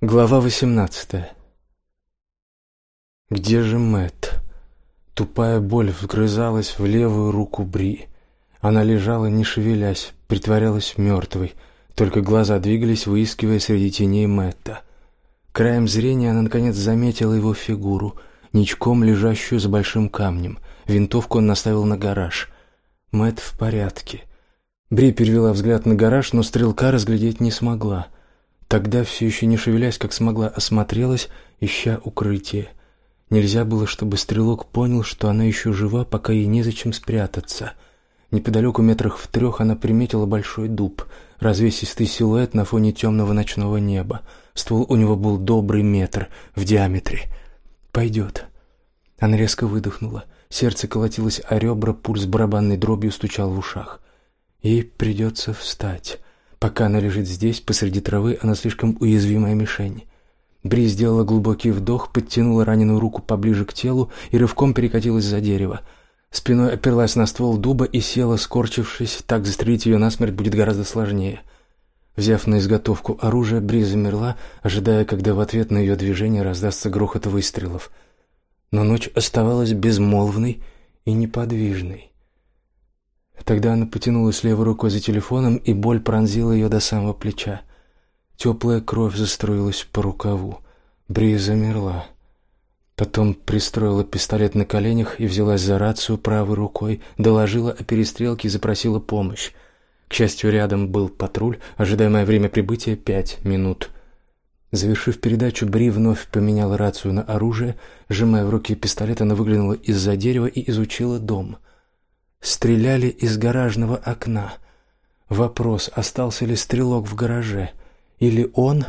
Глава восемнадцатая. Где же Мэт? Тупая боль вгрызалась в левую руку Бри. Она лежала, не шевелясь, притворялась мертвой, только глаза двигались, выискивая среди теней Мэтта. Краем зрения она наконец заметила его фигуру, ничком лежащую за большим камнем. Винтовку он наставил на гараж. Мэт в порядке. Бри перевела взгляд на гараж, но стрелка разглядеть не смогла. Тогда, все еще не шевелясь, как смогла, осмотрелась, ища укрытие. Нельзя было, чтобы стрелок понял, что она еще жива, пока ей незачем спрятаться. Неподалеку метрах в трех она приметила большой дуб, развесистый силуэт на фоне темного ночного неба. Ствол у него был добрый метр в диаметре. «Пойдет». Она резко выдохнула. Сердце колотилось о ребра, пульс барабанной дробью стучал в ушах. Ей придется встать. Пока она лежит здесь, посреди травы, она слишком уязвимая мишень. Бри сделала глубокий вдох, подтянула раненую руку поближе к телу и рывком перекатилась за дерево. Спиной оперлась на ствол дуба и села, скорчившись. Так застрелить ее насмерть будет гораздо сложнее. Взяв на изготовку оружие, Бри замерла, ожидая, когда в ответ на ее движение раздастся грохот выстрелов. Но ночь оставалась безмолвной и неподвижной. Тогда она потянулась левой рукой за телефоном, и боль пронзила ее до самого плеча. Теплая кровь заструилась по рукаву. Бри замерла. Потом пристроила пистолет на коленях и взялась за рацию правой рукой, доложила о перестрелке и запросила помощь. К счастью, рядом был патруль, ожидаемое время прибытия пять минут. Завершив передачу, Бри вновь поменяла рацию на оружие, сжимая в руке пистолет, она выглянула из-за дерева и изучила дом — Стреляли из гаражного окна. Вопрос, остался ли стрелок в гараже. Или он,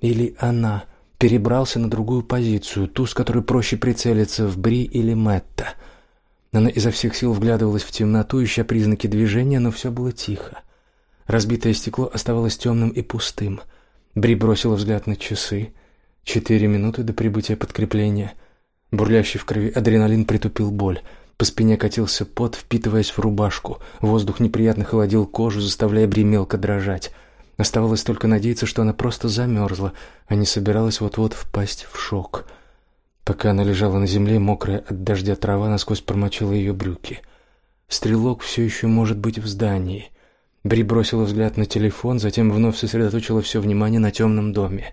или она перебрался на другую позицию, ту, с которой проще прицелиться в Бри или Мэтта. Она изо всех сил вглядывалась в темноту, ища признаки движения, но все было тихо. Разбитое стекло оставалось темным и пустым. Бри бросила взгляд на часы. Четыре минуты до прибытия подкрепления. Бурлящий в крови адреналин притупил боль. По спине катился пот, впитываясь в рубашку. Воздух неприятно холодил кожу, заставляя Бри мелко дрожать. Оставалось только надеяться, что она просто замерзла, а не собиралась вот-вот впасть в шок. Пока она лежала на земле, мокрая от дождя трава насквозь промочила ее брюки. Стрелок все еще может быть в здании. Бри бросила взгляд на телефон, затем вновь сосредоточила все внимание на темном доме.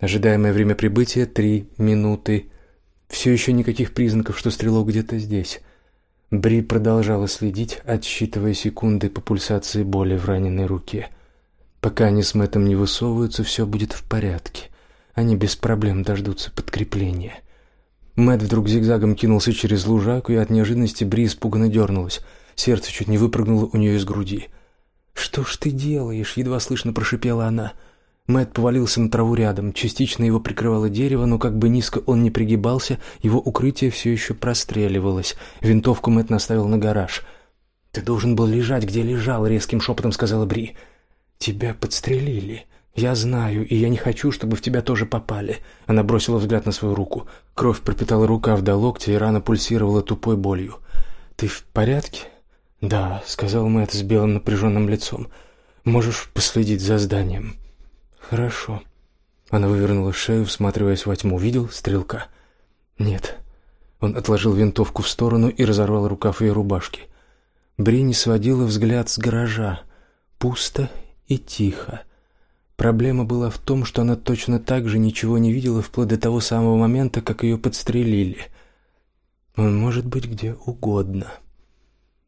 Ожидаемое время прибытия — три минуты. Все еще никаких признаков, что стрелок где-то здесь. Бри продолжала следить, отсчитывая секунды по пульсации боли в раненой руке. Пока они с Мэттом не высовываются, все будет в порядке. Они без проблем дождутся подкрепления. Мэтт вдруг зигзагом кинулся через лужайку, и от неожиданности Бри испуганно дернулась. Сердце чуть не выпрыгнуло у нее из груди. «Что ж ты делаешь?» — едва слышно прошипела она. — Мэт повалился на траву рядом. Частично его прикрывало дерево, но как бы низко он не пригибался, его укрытие все еще простреливалось. Винтовку Мэт наставил на гараж. «Ты должен был лежать, где лежал», — резким шепотом сказала Бри. «Тебя подстрелили. Я знаю, и я не хочу, чтобы в тебя тоже попали». Она бросила взгляд на свою руку. Кровь пропитала рукав до локтя, и рана пульсировала тупой болью. «Ты в порядке?» «Да», — сказал Мэт с белым напряженным лицом. «Можешь последить за зданием». «Хорошо». Она вывернула шею, всматриваясь во тьму. «Видел стрелка?» «Нет». Он отложил винтовку в сторону и разорвал рукав ее рубашки. Бри не сводила взгляд с гаража. Пусто и тихо. Проблема была в том, что она точно так же ничего не видела вплоть до того самого момента, как ее подстрелили. Он может быть где угодно.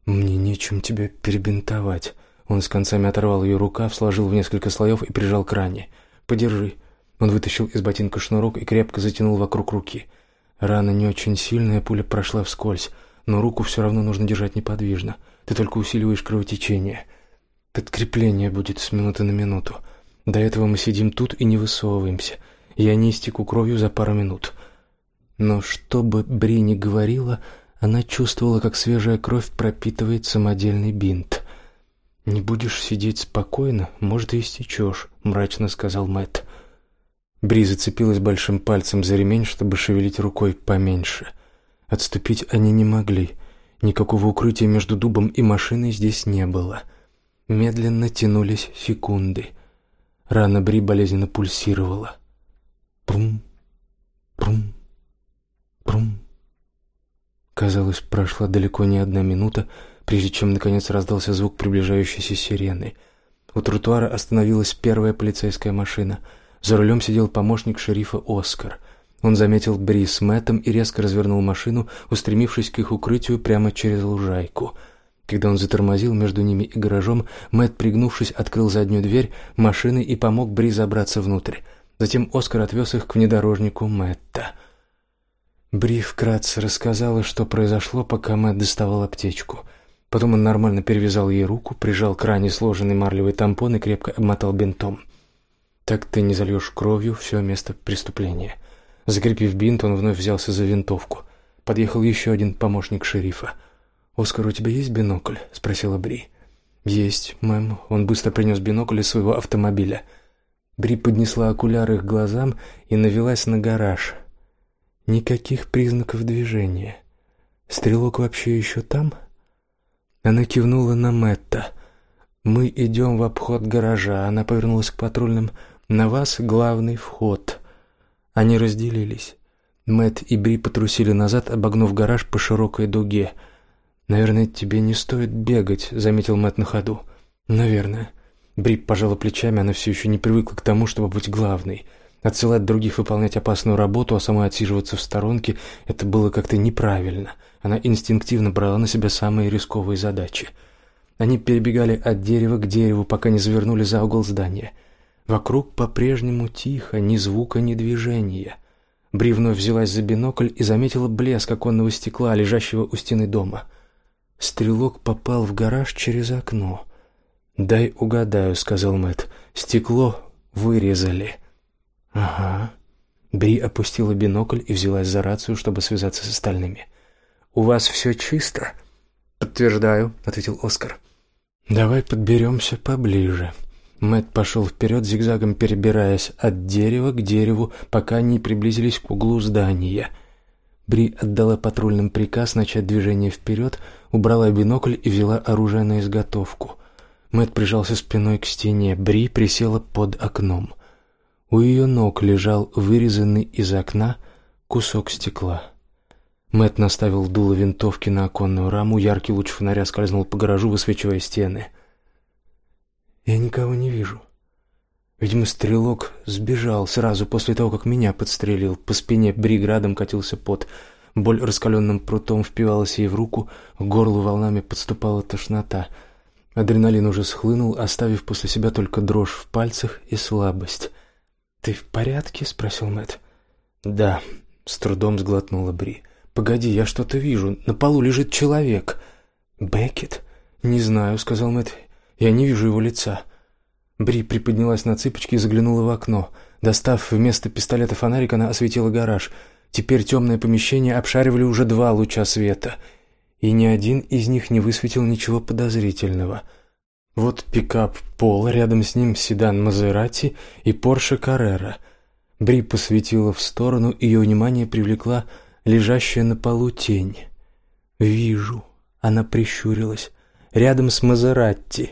Мне нечем тебя перебинтовать. Он с концами оторвал ее рукав, сложил в несколько слоев и прижал к ране. «Подержи». Он вытащил из ботинка шнурок и крепко затянул вокруг руки. Рана не очень сильная, пуля прошла вскользь, но руку все равно нужно держать неподвижно. Ты только усиливаешь кровотечение. Подкрепление будет с минуты на минуту. До этого мы сидим тут и не высовываемся. Я не истеку кровью за пару минут. Но что бы Бри ни говорила, она чувствовала, как свежая кровь пропитывает самодельный бинт. «Не будешь сидеть спокойно, может, и истечешь», — мрачно сказал Мэтт. Бри зацепилась большим пальцем за ремень, чтобы шевелить рукой поменьше. Отступить они не могли. Никакого укрытия между дубом и машиной здесь не было. Медленно тянулись секунды. Рана Бри болезненно пульсировала. Прум, прум, прум. Казалось, прошла далеко не одна минута, прежде чем наконец раздался звук приближающейся сирены. У тротуара остановилась первая полицейская машина. За рулем сидел помощник шерифа Оскар. Он заметил Бри с Мэттом и резко развернул машину, устремившись к их укрытию прямо через лужайку. Когда он затормозил между ними и гаражом, Мэтт, пригнувшись, открыл заднюю дверь машины и помог Бри забраться внутрь. Затем Оскар отвез их к внедорожнику Мэтта. Бри вкратце рассказала, что произошло, пока Мэтт доставал аптечку. Потом он нормально перевязал ей руку, прижал к ране сложенный марлевый тампон и крепко обмотал бинтом. Так ты не зальешь кровью все место преступления. Закрепив бинт, он вновь взялся за винтовку. Подъехал еще один помощник шерифа. «Оскар, у тебя есть бинокль?» — спросила Бри. «Есть, мэм». Он быстро принес бинокль из своего автомобиля. Бри поднесла окуляры к глазам и навелась на гараж. Никаких признаков движения. Стрелок вообще еще там? Она кивнула на Мэтта. Мы идем в обход гаража. Она повернулась к патрульным. На вас главный вход. Они разделились. Мэт и Бри потрусили назад, обогнув гараж по широкой дуге. Наверное, тебе не стоит бегать, заметил Мэт на ходу. Наверное. Бри пожала плечами, она все еще не привыкла к тому, чтобы быть главной. Отсылать других выполнять опасную работу, а самой отсиживаться в сторонке это было как-то неправильно. Она инстинктивно брала на себя самые рисковые задачи. Они перебегали от дерева к дереву, пока не завернули за угол здания. Вокруг по-прежнему тихо, ни звука, ни движения. Бри вновь взялась за бинокль и заметила блеск оконного стекла, лежащего у стены дома. Стрелок попал в гараж через окно. «Дай угадаю», — сказал Мэт. «Стекло вырезали». Ага. Бри опустила бинокль и взялась за рацию, чтобы связаться с остальными. У вас все чисто? Подтверждаю, ответил Оскар. Давай подберемся поближе. Мэт пошел вперед, зигзагом перебираясь от дерева к дереву, пока не приблизились к углу здания. Бри отдала патрульным приказ начать движение вперед, убрала бинокль и взяла оружие на изготовку. Мэт прижался спиной к стене, Бри присела под окном. У ее ног лежал вырезанный из окна кусок стекла. Мэт наставил дуло винтовки на оконную раму, яркий луч фонаря скользнул по гаражу, высвечивая стены. Я никого не вижу. Видимо, стрелок сбежал сразу после того, как меня подстрелил. По спине бриградом катился пот. Боль раскаленным прутом впивалась ей в руку, к горлу волнами подступала тошнота. Адреналин уже схлынул, оставив после себя только дрожь в пальцах и слабость. «Ты в порядке?» — спросил Мэтт. «Да», — с трудом сглотнула Бри. «Погоди, я что-то вижу. На полу лежит человек». «Беккет?» «Не знаю», — сказал Мэтт. «Я не вижу его лица». Бри приподнялась на цыпочки и заглянула в окно. Достав вместо пистолета фонарик, она осветила гараж. Теперь темное помещение обшаривали уже два луча света, и ни один из них не высветил ничего подозрительного — вот пикап Пол, рядом с ним седан Мазерати и Порше Каррера. Бри посветила в сторону, ее внимание привлекла лежащая на полу тень. «Вижу», — она прищурилась, — «рядом с Мазератти».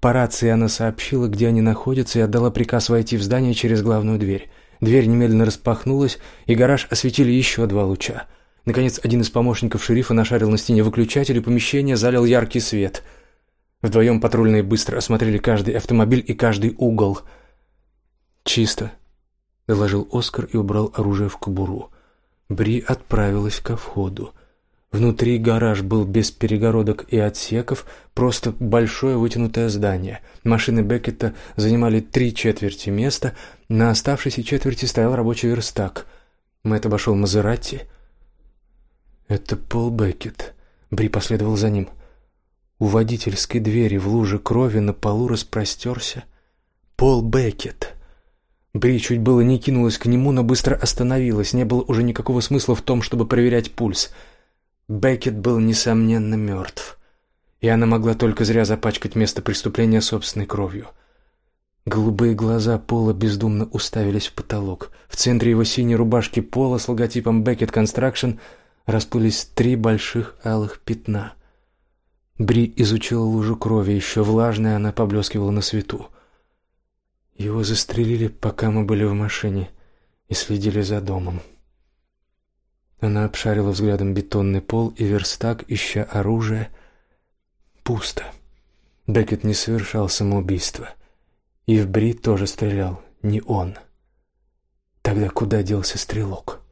По рации она сообщила, где они находятся, и отдала приказ войти в здание через главную дверь. Дверь немедленно распахнулась, и гараж осветили еще два луча. Наконец, один из помощников шерифа нашарил на стене выключатель, и помещение залил яркий свет — Вдвоем патрульные быстро осмотрели каждый автомобиль и каждый угол. «Чисто», — доложил Оскар и убрал оружие в кобуру. Бри отправилась ко входу. Внутри гараж был без перегородок и отсеков, просто большое вытянутое здание. Машины Беккета занимали три четверти места, на оставшейся четверти стоял рабочий верстак. Мэтт обошел Мазератти. «Это Пол Беккет». Бри последовал за ним. У водительской двери в луже крови на полу распростерся Пол Беккет. Бри чуть было не кинулась к нему, но быстро остановилась. Не было уже никакого смысла в том, чтобы проверять пульс. Беккет был несомненно мертв, и она могла только зря запачкать место преступления собственной кровью. Голубые глаза Пола бездумно уставились в потолок. В центре его синей рубашки Пола с логотипом Beckett Construction расплылись три больших алых пятна — Бри изучила лужу крови, еще влажная, она поблескивала на свету. Его застрелили, пока мы были в машине. и следили за домом. Она обшарила взглядом бетонный пол и верстак, ища оружие. Пусто. Беккет не совершал самоубийство. И в Бри тоже стрелял не он. Тогда куда делся стрелок?